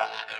Yeah.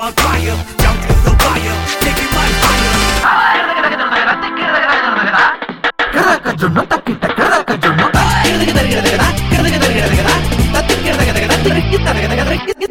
are fire, down to the wire, taking my fire. கரக்க ஜொன்னு தக்கிட்ட கரக்க ஜொன்னு கரக்க தரக்க கரக்க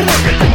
Look at